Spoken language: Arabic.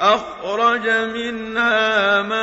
أخرج منها ما